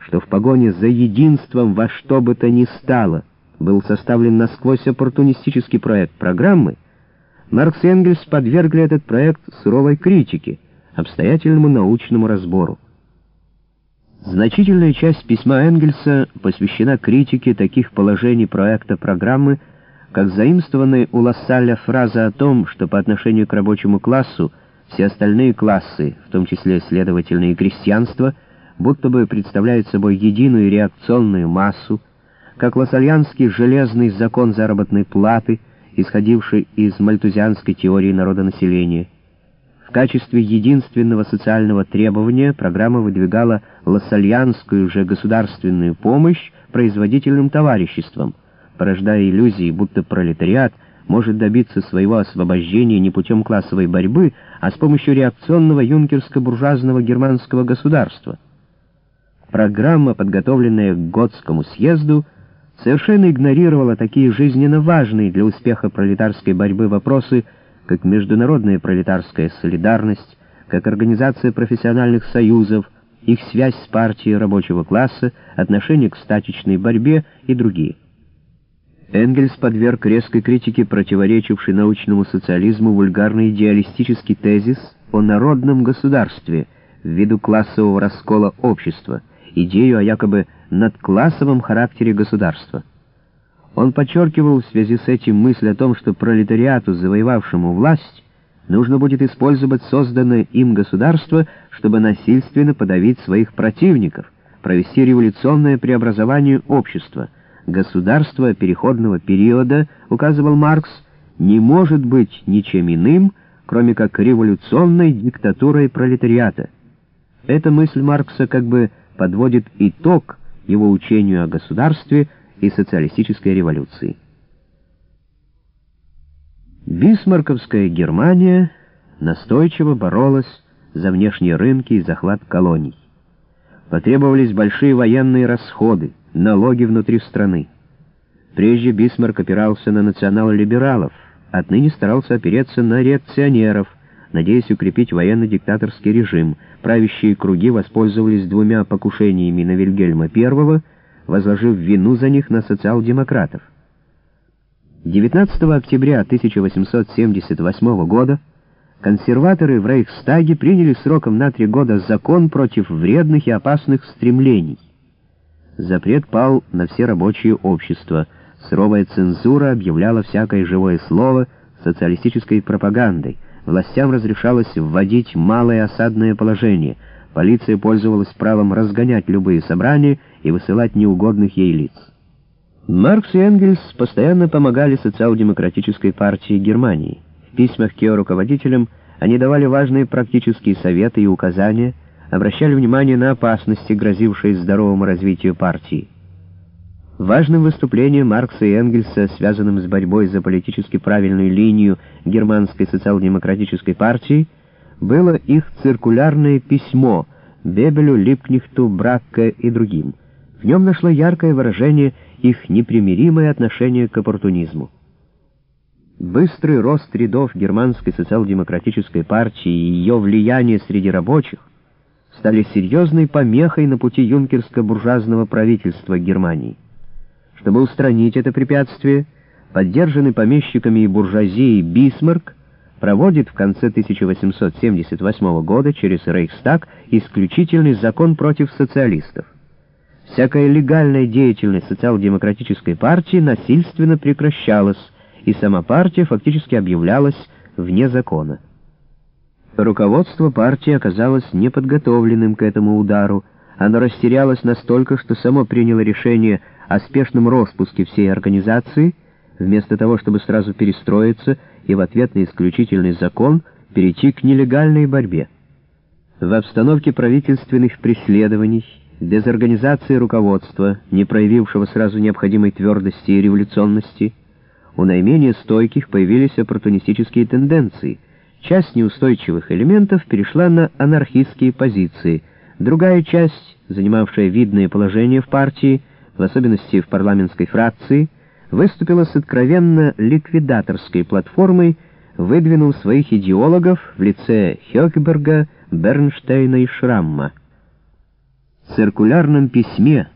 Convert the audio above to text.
что в погоне за единством во что бы то ни стало был составлен насквозь оппортунистический проект программы, Маркс и Энгельс подвергли этот проект суровой критике, обстоятельному научному разбору. Значительная часть письма Энгельса посвящена критике таких положений проекта программы, как заимствованная у Лассаля фраза о том, что по отношению к рабочему классу все остальные классы, в том числе следовательно и крестьянство, будто бы представляют собой единую реакционную массу, как лассальянский железный закон заработной платы, исходивший из мальтузианской теории народонаселения. В качестве единственного социального требования программа выдвигала лассальянскую же государственную помощь производительным товариществам, порождая иллюзии, будто пролетариат может добиться своего освобождения не путем классовой борьбы, а с помощью реакционного юнкерско-буржуазного германского государства. Программа, подготовленная к Готскому съезду, совершенно игнорировала такие жизненно важные для успеха пролетарской борьбы вопросы, как международная пролетарская солидарность, как организация профессиональных союзов, их связь с партией рабочего класса, отношение к статичной борьбе и другие. Энгельс подверг резкой критике противоречивший научному социализму вульгарный идеалистический тезис о народном государстве ввиду классового раскола общества, идею о якобы надклассовом характере государства. Он подчеркивал в связи с этим мысль о том, что пролетариату, завоевавшему власть, нужно будет использовать созданное им государство, чтобы насильственно подавить своих противников, провести революционное преобразование общества. Государство переходного периода, указывал Маркс, не может быть ничем иным, кроме как революционной диктатурой пролетариата. Эта мысль Маркса как бы подводит итог его учению о государстве и социалистической революции. Бисмарковская Германия настойчиво боролась за внешние рынки и захват колоний. Потребовались большие военные расходы, налоги внутри страны. Прежде Бисмарк опирался на национал-либералов, отныне старался опереться на реакционеров, надеясь укрепить военно-диктаторский режим. Правящие круги воспользовались двумя покушениями на Вильгельма I, возложив вину за них на социал-демократов. 19 октября 1878 года консерваторы в Рейхстаге приняли сроком на три года закон против вредных и опасных стремлений. Запрет пал на все рабочие общества. Суровая цензура объявляла всякое живое слово социалистической пропагандой. Властям разрешалось вводить малое осадное положение. Полиция пользовалась правом разгонять любые собрания и высылать неугодных ей лиц. Маркс и Энгельс постоянно помогали социал-демократической партии Германии. В письмах к ее руководителям они давали важные практические советы и указания, обращали внимание на опасности, грозившие здоровому развитию партии. Важным выступлением Маркса и Энгельса, связанным с борьбой за политически правильную линию германской социал-демократической партии, было их циркулярное письмо Бебелю, Липкнихту, Бракке и другим. В нем нашло яркое выражение их непримиримое отношение к оппортунизму. Быстрый рост рядов германской социал-демократической партии и ее влияние среди рабочих стали серьезной помехой на пути юнкерско-буржуазного правительства Германии. Чтобы устранить это препятствие, поддержанный помещиками и буржуазией Бисмарк проводит в конце 1878 года через Рейхстаг исключительный закон против социалистов. Всякая легальная деятельность социал-демократической партии насильственно прекращалась, и сама партия фактически объявлялась вне закона. Руководство партии оказалось неподготовленным к этому удару, оно растерялось настолько, что само приняло решение о спешном распуске всей организации, вместо того, чтобы сразу перестроиться и в ответ на исключительный закон перейти к нелегальной борьбе. В обстановке правительственных преследований, без организации руководства, не проявившего сразу необходимой твердости и революционности, у наименее стойких появились оппортунистические тенденции. Часть неустойчивых элементов перешла на анархистские позиции, другая часть, занимавшая видное положение в партии, в особенности в парламентской фракции, выступила с откровенно ликвидаторской платформой, выдвинув своих идеологов в лице Хёкберга, Бернштейна и Шрамма. циркулярном письме